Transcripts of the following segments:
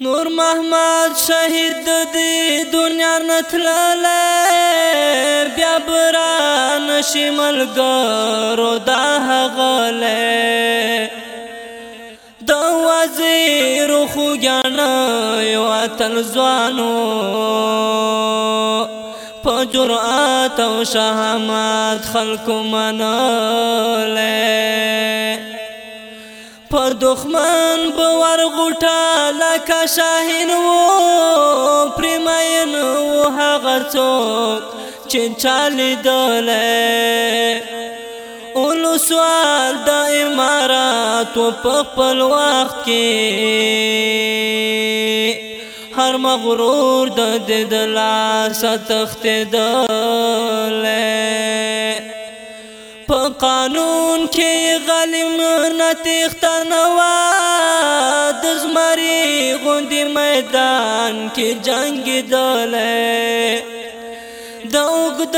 نور محمد شهید د دنیا نتللې بیا بران شمل ګرو دا غلې د وزیر خو ګان یو اتل ځوانو په جرأت او شهامت خلق مناله پر دخمن بور غوټه لکه شاهین وو پرمین وو هغه څوک چې چالي دله اولسوال د امارات په خپل وخت کې هر مغرور د دل لاس تخت دله په قانون کې غلیم نه تختنوا د زمري غوندې میدان کې جنگ دلې د اوګد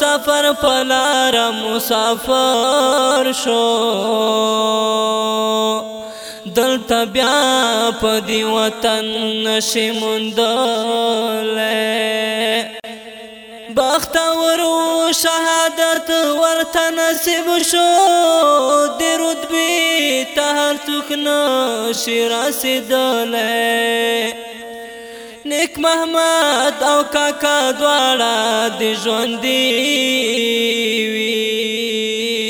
سفر په لار مسافر شو دلته بیا په دی وطن نشي مندل بختور شهادت ورته نصیب شو د رتبه ته هر څوک نشي رسیدلی نیک محمد او کاکا دواړه د ژوندې وي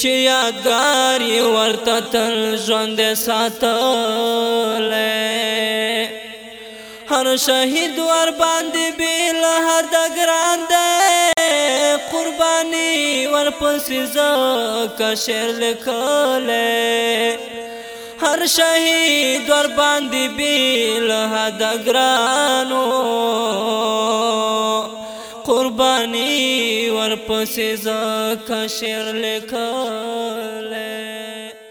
چې یادګار یې ورته تل ژوندې ساتلی هر شهید ور باندې بیل حد ګران دی قرباني ور پسې زکه شعر لیکلې هر شهید ور باندې بیل حد ګرانو قرباني ور پسې زکه شعر لیکلې